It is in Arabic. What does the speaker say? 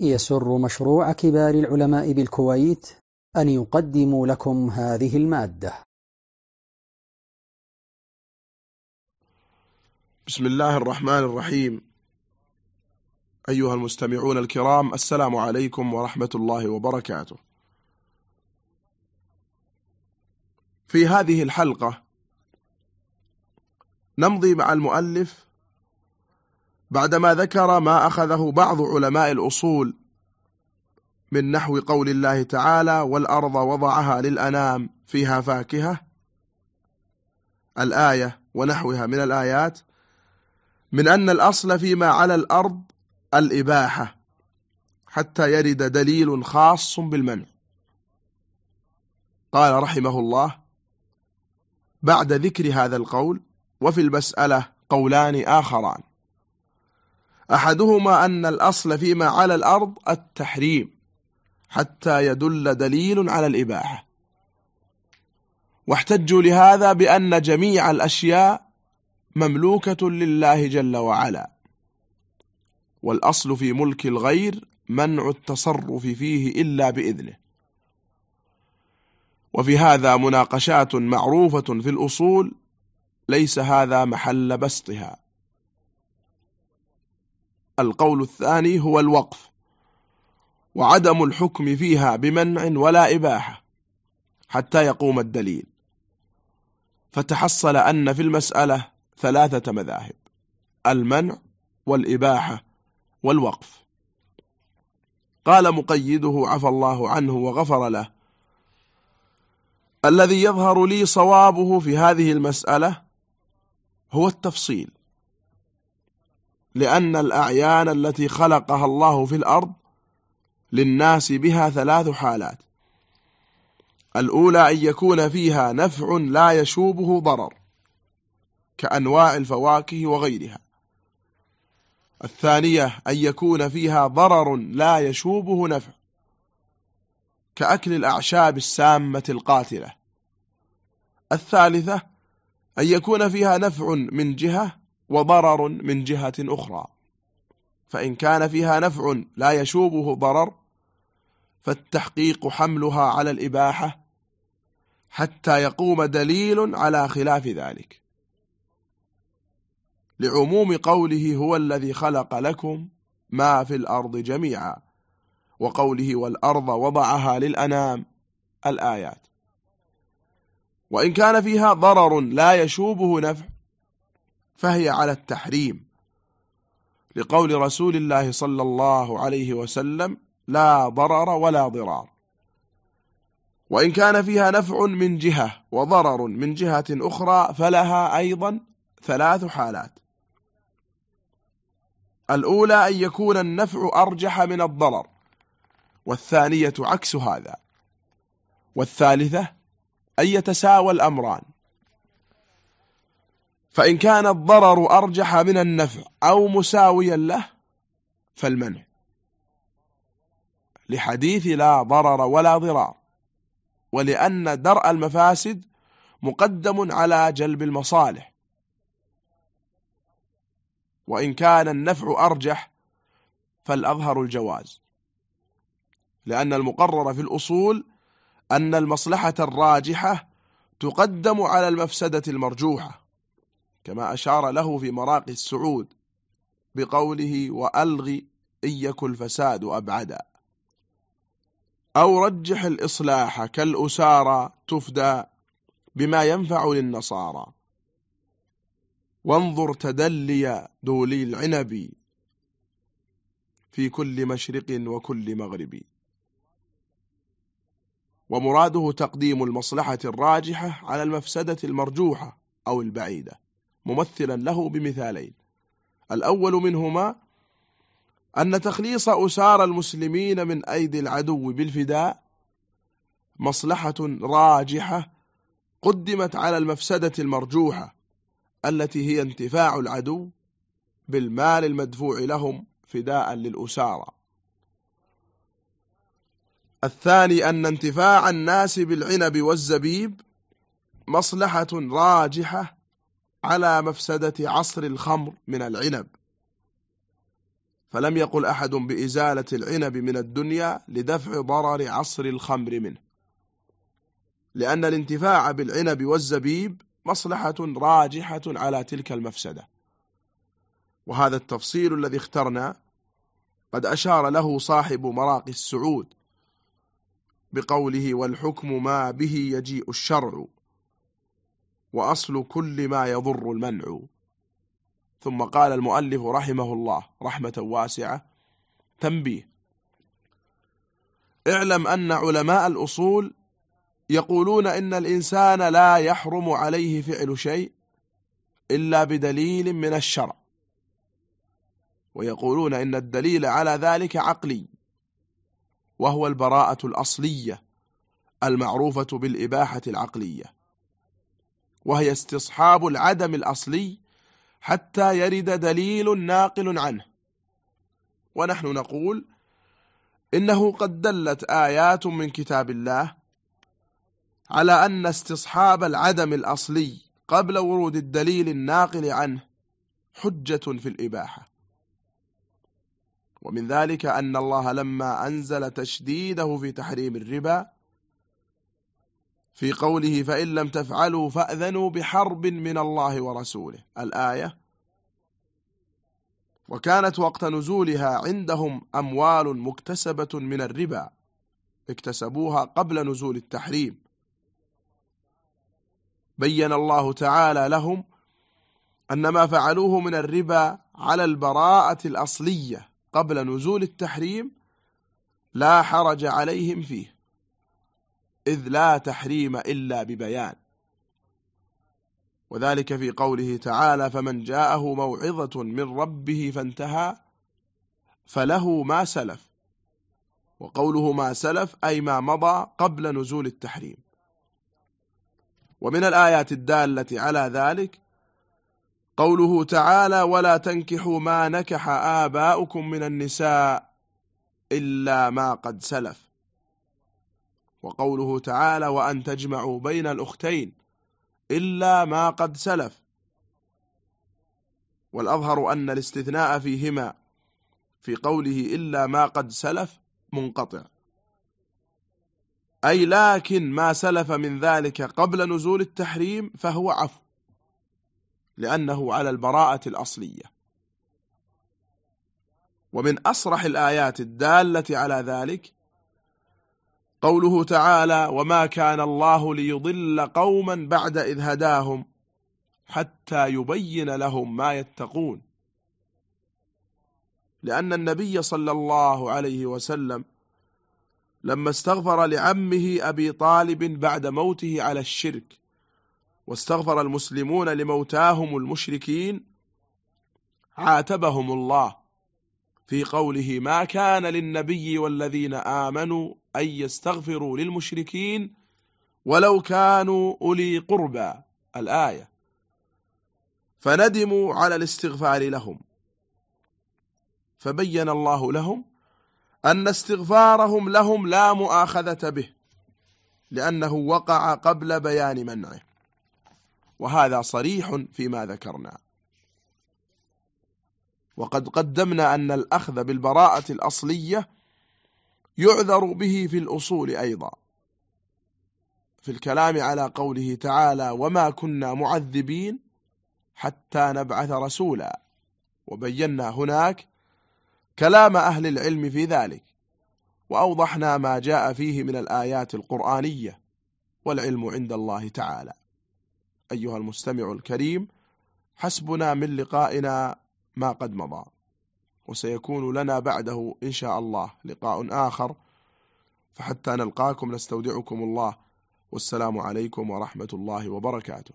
يسر مشروع كبار العلماء بالكويت أن يقدم لكم هذه المادة. بسم الله الرحمن الرحيم. أيها المستمعون الكرام السلام عليكم ورحمة الله وبركاته. في هذه الحلقة نمضي مع المؤلف بعدما ذكر ما أخذه بعض علماء الأصول من نحو قول الله تعالى والأرض وضعها للأنام فيها فاكهة الآية ونحوها من الآيات من أن الأصل فيما على الأرض الإباحة حتى يرد دليل خاص بالمنع. قال رحمه الله بعد ذكر هذا القول وفي المسألة قولان آخران. أحدهما أن الأصل فيما على الأرض التحريم حتى يدل دليل على الإباحة. واحتجوا لهذا بأن جميع الأشياء مملوكة لله جل وعلا. والأصل في ملك الغير منع التصرف فيه إلا بإذنه. وفي هذا مناقشات معروفة في الأصول ليس هذا محل بسطها. القول الثاني هو الوقف وعدم الحكم فيها بمنع ولا إباحة حتى يقوم الدليل. فتحصل أن في المسألة ثلاثة مذاهب المنع والإباحة والوقف. قال مقيده عفى الله عنه وغفر له الذي يظهر لي صوابه في هذه المسألة هو التفصيل. لأن الأعيان التي خلقها الله في الأرض للناس بها ثلاث حالات. الأولى أن يكون فيها نفع لا يشوبه ضرر كأنواع الفواكه وغيرها. الثانية أن يكون فيها ضرر لا يشوبه نفع كأكل الأعشاب السامة القاتلة. الثالثة أن يكون فيها نفع من جهة وضرر من جهة أخرى. فإن كان فيها نفع لا يشوبه ضرر فالتحقيق حملها على الإباحة حتى يقوم دليل على خلاف ذلك. لعموم قوله هو الذي خلق لكم ما في الأرض جميعا وقوله والأرض وضعها للأنام الآيات. وإن كان فيها ضرر لا يشوبه نفع فهي على التحريم. لقول رسول الله صلى الله عليه وسلم لا ضرر ولا ضرار. وإن كان فيها نفع من جهة وضرر من جهة أخرى فلها أيضا ثلاث حالات. الأولى أن يكون النفع أرجح من الضرر والثانية عكس هذا. والثالثة أن يتساوى الأمران. فإن كان الضرر أرجح من النفع أو مساويا له فالمنع. لحديث لا ضرر ولا ضرار ولأن درء المفاسد مقدم على جلب المصالح. وإن كان النفع أرجح فالأظهر الجواز. لأن المقرر في الأصول أن المصلحة الراجحة تقدم على المفسدة المرجوحة. كما أشار له في مراقي السعود بقوله وألغي إن الفساد أبعدا. أو رجح الإصلاح كالأسارى تفدى بما ينفع للنصارى. وانظر تدلي دولي العنب في كل مشرق وكل مغرب. ومراده تقديم المصلحة الراجحة على المفسدة المرجوحة أو البعيدة. ممثلا له بمثالين. الأول منهما أن تخليص أسار المسلمين من أيدي العدو بالفداء مصلحة راجحة قدمت على المفسدة المرجوحة التي هي انتفاع العدو بالمال المدفوع لهم فداء للأسارة. الثاني أن انتفاع الناس بالعنب والزبيب مصلحة راجحة على مفسدة عصر الخمر من العنب. فلم يقل أحد بإزالة العنب من الدنيا لدفع ضرر عصر الخمر منه لأن الانتفاع بالعنب والزبيب مصلحة راجحة على تلك المفسدة. وهذا التفصيل الذي اخترنا قد أشار له صاحب مراقي السعود بقوله والحكم ما به يجيء الشرع وأصل كل ما يضر المنع. ثم قال المؤلف رحمه الله رحمة واسعة تنبيه. اعلم أن علماء الأصول يقولون إن الإنسان لا يحرم عليه فعل شيء إلا بدليل من الشرع. ويقولون إن الدليل على ذلك عقلي وهو البراءة الأصلية المعروفة بالإباحة العقلية. وهي استصحاب العدم الأصلي حتى يرد دليل ناقل عنه. ونحن نقول إنه قد دلت آيات من كتاب الله على أن استصحاب العدم الأصلي قبل ورود الدليل الناقل عنه حجة في الإباحة. ومن ذلك أن الله لما أنزل تشديده في تحريم الربا في قوله فإن لم تفعلوا فأذنوا بحرب من الله ورسوله. الآية وكانت وقت نزولها عندهم أموال مكتسبة من الربا اكتسبوها قبل نزول التحريم. بين الله تعالى لهم أن ما فعلوه من الربا على البراءة الأصلية قبل نزول التحريم لا حرج عليهم فيه. إذ لا تحريم إلا ببيان. وذلك في قوله تعالى فمن جاءه موعظة من ربه فانتهى فله ما سلف. وقوله ما سلف أي ما مضى قبل نزول التحريم. ومن الآيات الدالة على ذلك قوله تعالى ولا تنكحوا ما نكح آباؤكم من النساء إلا ما قد سلف. وقوله تعالى وأن تجمعوا بين الأختين إلا ما قد سلف. والأظهر أن الاستثناء فيهما في قوله إلا ما قد سلف منقطع. أي لكن ما سلف من ذلك قبل نزول التحريم فهو عفو لأنه على البراءة الأصلية. ومن أصرح الآيات الدالة على ذلك قوله تعالى وما كان الله ليضل قوما بعد إذ هداهم حتى يبين لهم ما يتقون. لأن النبي صلى الله عليه وسلم لما استغفر لعمه أبي طالب بعد موته على الشرك واستغفر المسلمون لموتاهم المشركين عاتبهم الله. في قوله ما كان للنبي والذين آمنوا أن يستغفروا للمشركين ولو كانوا أولي قربى الآية. فندموا على الاستغفار لهم. فبين الله لهم أن استغفارهم لهم لا مؤاخذة به لأنه وقع قبل بيان منعه. وهذا صريح فيما ذكرنا. وقد قدمنا أن الأخذ بالبراءة الأصلية يعذر به في الأصول أيضا. في الكلام على قوله تعالى وما كنا معذبين حتى نبعث رسولا. وبينا هناك كلام أهل العلم في ذلك وأوضحنا ما جاء فيه من الآيات القرآنية والعلم عند الله تعالى. أيها المستمع الكريم حسبنا من لقائنا ما قد مضى. وسيكون لنا بعده إن شاء الله لقاء آخر. فحتى نلقاكم نستودعكم الله. والسلام عليكم ورحمة الله وبركاته.